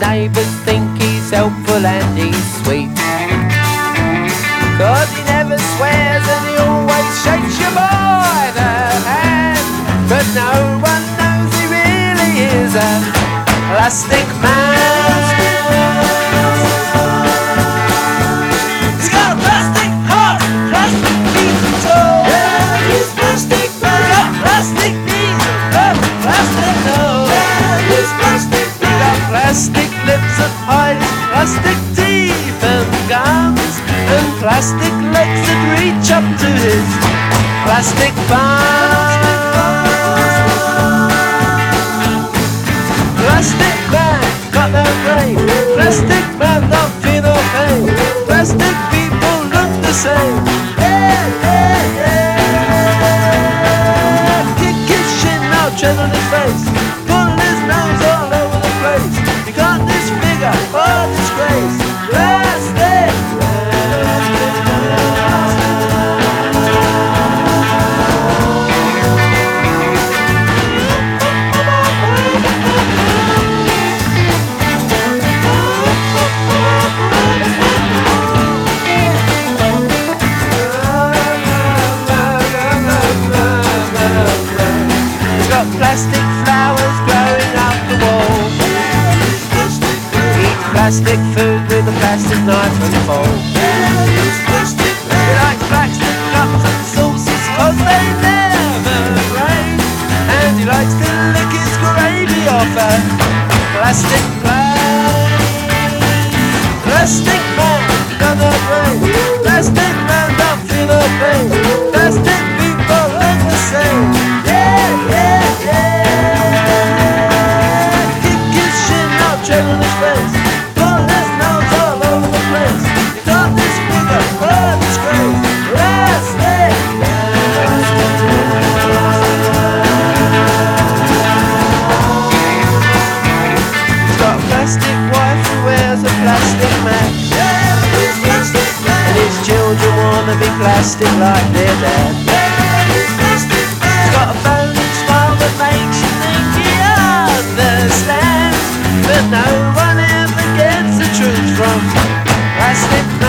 neighbours think he's helpful and he's sweet. Cause he never swears and he always shakes you by the hand. But no one knows he really is a plastic man. Plastic lips and eyes, plastic teeth and gums, and plastic legs that reach up to his plastic bum. Plastic man, got no brain. Plastic man, don't feel no pain. Plastic people look the same. Yeah, yeah, yeah. Kick his shin, tread on his face. Plastic food with a plastic knife and fork. Likes plastic cups and they never. And he likes to lick his gravy off a plastic plate. Plastic man, no brain. Plastic man, don't feel no pain. Children wanna be plastic like their dad. He's got a bony smile that makes you think he understands. But no one ever gets the truth from Plastic.